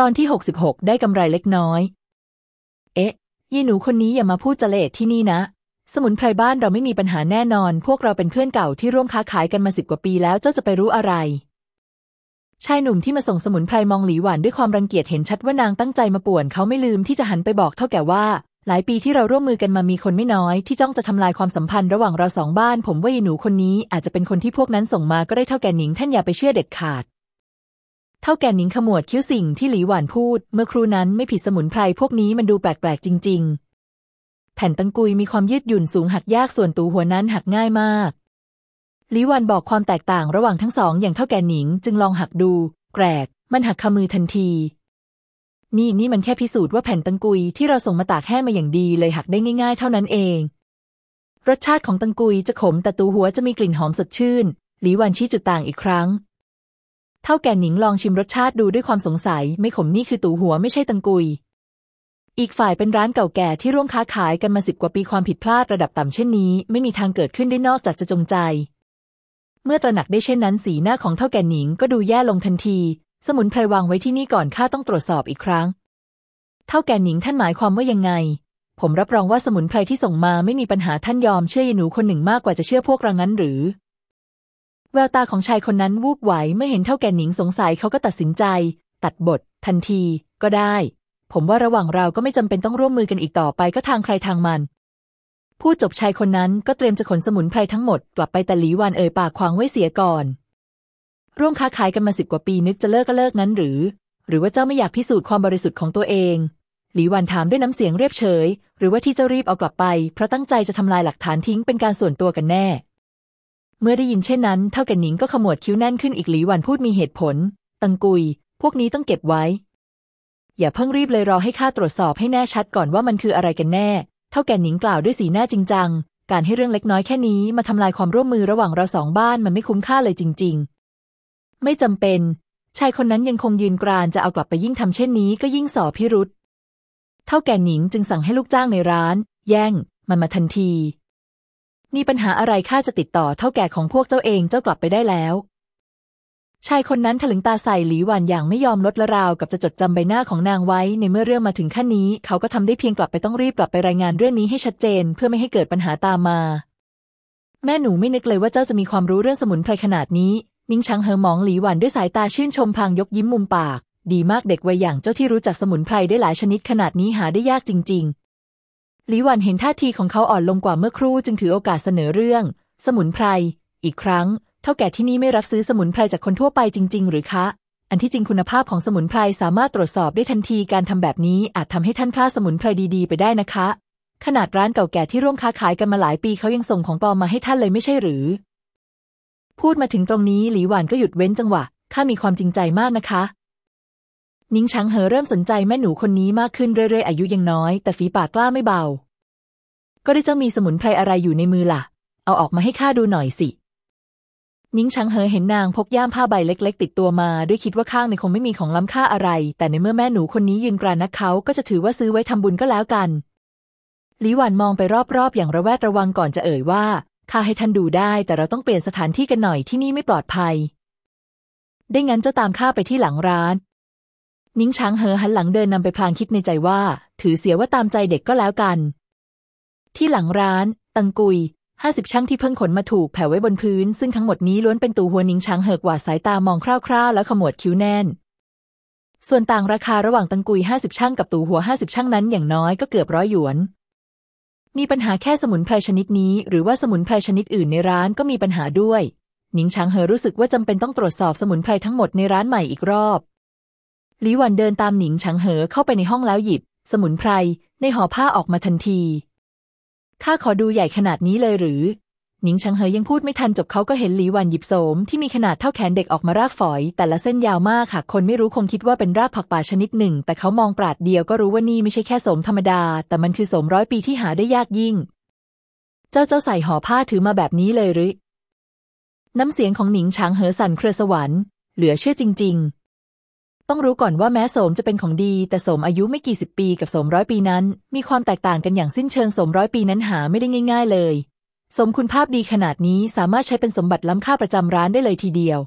ตอนที่ 66 ได้กำไรเล็กน้อย เอ๊ะ ยี่หนูคนนี้อย่ามาพูดจะเละที่นี่นะ สมุนไพรบ้านเราไม่มีปัญหาแน่นอน พวกเราเป็นเพื่อนเก่าที่ร่วมค้าขายกันมาสิบกว่าปีแล้วเจ้าจะไปรู้อะไร ชายหนุ่มที่มาส่งสมุนไพรมองหลีหวานด้วยความรังเกียจเห็นชัดว่านางตั้งใจมาป่วนเขาไม่ลืมที่จะหันไปบอกเท่าแก่ว่า หลายปีที่เราร่วมมือกันมามีคนไม่น้อย ที่จ้องจะทำลายความสัมพันธ์ระหว่างเราสองบ้าน ผมว่ายีหนูคนนี้อาจจะเป็นคนที่พวกนั้นส่งมาก็ได้เท่าแก่หนิงท่านอย่าไปเชื่อเด็ดขาด เท่าแก่หนิงขมวดคิ้วสิ่งที่หลีหวานพูด เมื่อครูนั้นไม่ผิดสมุนไพรพวกนี้มันดูแปลกๆจริง ๆ แผ่นตังกุยมีความยืดหยุ่นสูงหักยากส่วนตูหัวนั้นหักง่ายมากหลีหวันบอกความแตกต่างระหว่างทั้งสองอย่างเท่าแก่หนิงจึงลองหักดู แกรก มันหักคามือทันที นี่นี่มันแค่พิสูจน์ว่าแผ่นตังกุยที่เราส่งมาตากแห้งมาอย่างดีเลยหักได้ง่าย ๆ เท่านั้นเอง รสชาติของตังกุยจะขมแต่ตูหัวจะมีกลิ่นหอมสดชื่น หลีหวันชี้จุดต่างอีกครั้ง เท่าแก่หนิงลองชิมรสชาติดูด้วยความสงสัย ไม่ขมนี่คือตูหัวไม่ใช่ตังกุย อีกฝ่ายเป็นร้านเก่าแก่ที่ร่วมค้าขายกันมาสิบกว่าปีความผิดพลาดระดับต่ำเช่นนี้ ไม่มีทางเกิดขึ้นได้นอกจากจะจงใจ เมื่อตระหนักได้เช่นนั้นสีหน้าของเท่าแก่หนิงก็ดูแย่ลงทันที สมุนไพรวางไว้ที่นี่ก่อนข้าต้องตรวจสอบอีกครั้ง เท่าแก่หนิงท่านหมายความว่ายังไงผมรับรองว่าสมุนไพรที่ส่งมาไม่มีปัญหาท่านยอมเชื่อยายหนูคนหนึ่งมากกว่าจะเชื่อพวกเรางั้นหรือ แววตาของชายคนนั้นวูบไหวเมื่อเห็นเท่าแก่หนิงสงสัยเขาก็ตัดสินใจ ตัดบท ทันที ก็ได้ ผมว่าระหว่างเราก็ไม่จำเป็นต้องร่วมมือกันอีกต่อไปก็ทางใครทางมันพูดจบชายคนนั้นก็เตรียมจะขนสมุนไพรทั้งหมดกลับไปแต่หลีวานเอ่ยปากขวางไว้เสียก่อน ร่วมค้าขายกันมาสิบกว่าปีนึกจะเลิกก็เลิกนั้นหรือ หรือว่าเจ้าไม่อยากพิสูจน์ความบริสุทธิ์ของตัวเองหลีวันถามด้วยน้ำเสียงเรียบเฉย หรือว่าที่เจ้ารีบเอากลับไปเพราะตั้งใจจะทำลายหลักฐานทิ้งเป็นการส่วนตัวกันแน่ เมื่อได้ยินเช่นนั้น เท่ากันหนิงก็ขมวดคิ้วแน่นขึ้นอีกหลีหวันพูดมีเหตุผล ตังกุย พวกนี้ต้องเก็บไว้ อย่าเพิ่งรีบเลยรอให้ข้าตรวจสอบให้แน่ชัดก่อนว่ามันคืออะไรกันแน่ เท่าแก่หนิงกล่าวด้วยสีหน้าจริงจัง การให้เรื่องเล็กน้อยแค่นี้มาทำลายความร่วมมือระหว่างเราสองบ้านมันไม่คุ้มค่าเลยจริง ๆ ไม่จำเป็น ชายคนนั้นยังคงยืนกรานจะเอากลับไปยิ่งทำเช่นนี้ก็ยิ่งส่อพิรุษเท่าแก่หนิงจึงสั่งให้ลูกจ้างในร้าน แย่ง มันมาทันที มีปัญหาอะไรข้าจะติดต่อเท่าแก่ของพวกเจ้าเองเจ้ากลับไปได้แล้ว ชายคนนั้นถลึงตาใส่หลีหวานอย่างไม่ยอมลดละราวกับจะจดจำใบหน้าของนางไว้ ในเมื่อเรื่องมาถึงขั้นนี้ เขาก็ทำได้เพียงกลับไปต้องรีบกลับไปรายงานเรื่องนี้ให้ชัดเจน เพื่อไม่ให้เกิดปัญหาตามมา แม่หนูไม่นึกเลยว่าเจ้าจะมีความรู้เรื่องสมุนไพรขนาดนี้มิงชังเหอมองหลีหวานด้วยสายตาชื่นชมพางยกยิ้มมุมปาก ดีมากเด็กวัยอย่างเจ้าที่รู้จักสมุนไพรได้หลายชนิดขนาดนี้หาได้ยากจริงๆ หลีหวันเห็นท่าทีของเขาอ่อนลงกว่าเมื่อครู่จึงถือโอกาสเสนอเรื่อง สมุนไพร อีกครั้ง เท่าแก่ที่นี่ไม่รับซื้อสมุนไพรจากคนทั่วไปจริง ๆ หรือคะ อันที่จริงคุณภาพของสมุนไพรสามารถตรวจสอบได้ทันทีการทำแบบนี้อาจทำให้ท่านพลาดสมุนไพรดีๆ ไปได้นะคะ ขนาดร้านเก่าแก่ที่ร่วมค้าขายกันมาหลายปีเขายังส่งของปลอมมาให้ท่านเลยไม่ใช่หรือ พูดมาถึงตรงนี้หลีหวานก็หยุดเว้นจังหวะข้ามีความจริงใจมากนะคะ นิ้งชังเหอเริ่มสนใจแม่หนูคนนี้มากขึ้นเรื่อยๆอายุยังน้อย แต่ฝีปากกล้าไม่เบา ก็ได้เจ้ามีสมุนไพรอะไรอยู่ในมือล่ะ เอาออกมาให้ข้าดูหน่อยสิ นิ้งชังเหอเห็นนางพกย่ามผ้าใบเล็ก ๆ ติดตัวมา ด้วยคิดว่าข้างในคงไม่มีของล้ำค่าอะไร แต่ในเมื่อแม่หนูคนนี้ยืนกรานนักเขาก็จะถือว่าซื้อไว้ทำบุญก็แล้วกันหลีหวันมองไปรอบๆ อย่างระแวดระวังก่อนจะเอ่ยว่าข้าให้ท่านดูได้แต่เราต้องเปลี่ยนสถานที่กันหน่อยที่นี่ไม่ปลอดภัย ได้งั้นเจ้าตามข้าไปที่หลังร้าน นิ้งช้างเหอหันหลังเดินนำไปพลางคิดในใจว่า ถือเสียว่าตามใจเด็กก็แล้วกัน ที่หลังร้าน ตังกุยห้าสิบช่างที่เพิ่งขนมาถูกแผ่ไว้บนพื้น ซึ่งทั้งหมดนี้ล้วนเป็นตูหัวนิ้งช้างเหอกว่าสายตามองคร่าวๆ แล้วขมวดคิ้วแน่น ส่วนต่างราคาระหว่างตังกุยห้าสิบช่างกับตูหัวห้าสิบช่างนั้นอย่างน้อยก็เกือบร้อยหยวน มีปัญหาแค่สมุนไพรชนิดนี้ หรือว่าสมุนไพรชนิดอื่นในร้านก็มีปัญหาด้วย หนิงช้างเหอรู้สึกว่าจำเป็นต้องตรวจสอบสมุนไพรทั้งหมดในร้านใหม่อีกรอบ หลีหวันเดินตามหนิงช้างเหอเข้าไปในห้องแล้วหยิบ สมุนไพร ในห่อผ้าออกมาทันที ข้าขอดูใหญ่ขนาดนี้เลยหรือ หนิงชังเหยยังพูดไม่ทันจบเขาก็เห็นหลีหวันหยิบโสมที่มีขนาดเท่าแขนเด็กออกมารากฝอย แต่ละเส้นยาวมากค่ะ คนไม่รู้คงคิดว่าเป็นรากผักป่าชนิดหนึ่ง แต่เขามองปราดเดียวก็รู้ว่านี่ไม่ใช่แค่โสมธรรมดา แต่มันคือโสมร้อยปีที่หาได้ยากยิ่ง เจ้าเจ้าใส่ห่อผ้าถือมาแบบนี้เลยหรือ น้ำเสียงของหนิงช้างเหอสั่นเครือสวรรค์เหลือเชื่อจริง ๆ ต้องรู้ก่อนว่าแม้โสมจะเป็นของดี แต่โสมอายุไม่กี่สิบปีกับโสมร้อยปีนั้น มีความแตกต่างกันอย่างสิ้นเชิงโสมร้อยปีนั้นหาไม่ได้ง่าย ๆ เลย สมคุณภาพดีขนาดนี้สามารถใช้เป็นสมบัติล้ำค่าประจำร้านได้เลยทีเดียว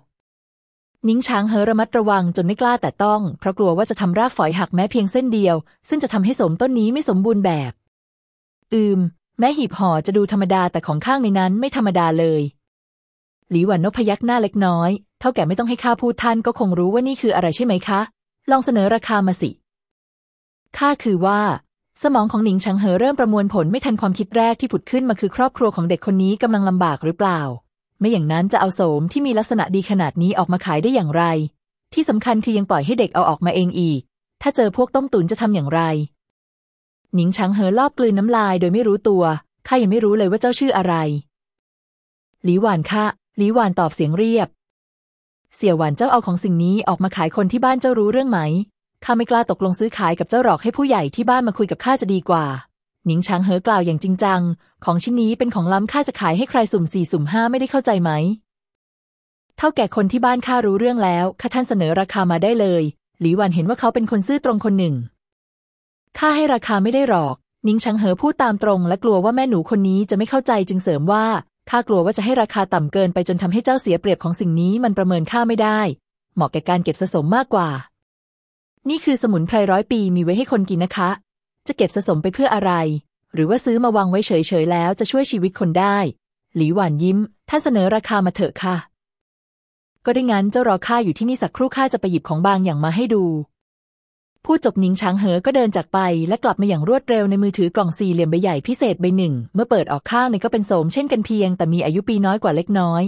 นิ้งช้างเหอระมัดระวังจนไม่กล้าแต่ต้อง เพราะกลัวว่าจะทำรากฝอยหักแม้เพียงเส้นเดียว ซึ่งจะทำให้สมต้นนี้ไม่สมบูรณ์แบบ อืม แม้หีบห่อจะดูธรรมดาแต่ของข้างในนั้นไม่ธรรมดาเลย หลีหวันนพพยักหน้าเล็กน้อย เท่าแก่ไม่ต้องให้ข้าพูดท่านก็คงรู้ว่านี่คืออะไรใช่ไหมคะ ลองเสนอราคามาสิ ค่าคือว่า สมองของหนิงชังเหอเริ่มประมวลผลไม่ทันความคิดแรกที่ผุดขึ้นมาคือครอบครัวของเด็กคนนี้กำลังลำบากหรือเปล่า ไม่อย่างนั้นจะเอาโสมที่มีลักษณะดีขนาดนี้ออกมาขายได้อย่างไร ที่สำคัญคือยังปล่อยให้เด็กเอาออกมาเองอีก ถ้าเจอพวกต้มตุ๋นจะทำอย่างไร หนิงชังเหอลอบกลืนน้ำลายโดยไม่รู้ตัวข้ายังไม่รู้เลยว่าเจ้าชื่ออะไร หลีหวานค่ะหลีหวานตอบเสียงเรียบ เสี่ยวหวานเจ้าเอาของสิ่งนี้ออกมาขายคนที่บ้านเจ้ารู้เรื่องไหม ข้าไม่กล้าตกลงซื้อขายกับเจ้าหรอกให้ผู้ใหญ่ที่บ้านมาคุยกับข้าจะดีกว่า หนิงช้างเหอกล่าวอย่างจริงจัง ของชิ้นนี้เป็นของล้ำข้าจะขายให้ใครสุ่มสี่สุ่มห้าไม่ได้เข้าใจไหม เท่าแก่คนที่บ้านข้ารู้เรื่องแล้ว ข้าท่านเสนอราคามาได้เลย หลีหวันเห็นว่าเขาเป็นคนซื่อตรงคนหนึ่ง ข้าให้ราคาไม่ได้หรอกนิงชังเหอพูดตามตรง และกลัวว่าแม่หนูคนนี้จะไม่เข้าใจจึงเสริมว่า ข้ากลัวว่าจะให้ราคาต่ำเกินไปจนทำให้เจ้าเสียเปรียบของสิ่งนี้มันประเมินค่าไม่ได้ เหมาะแก่การเก็บสะสมมากกว่า นี่คือสมุนไพรร้อยปีมีไว้ให้คนกินนะคะ จะเก็บสะสมไปเพื่ออะไร หรือว่าซื้อมาวางไว้เฉยๆแล้วจะช่วยชีวิตคนได้ หลีหวานยิ้มท่านเสนอราคามาเถอะค่ะ ก็ได้งั้นเจ้ารอข้าอยู่ที่นี่สักครู่ข้าจะไปหยิบของบางอย่างมาให้ดู ผู้จบหนิงช้างเหอก็เดินจากไปและกลับมาอย่างรวดเร็วในมือถือกล่องสี่เหลี่ยมใบใหญ่พิเศษใบหนึ่ง เมื่อเปิดออกข้างในก็เป็นโสมเช่นกันเพียงแต่มีอายุปีน้อยกว่าเล็กน้อย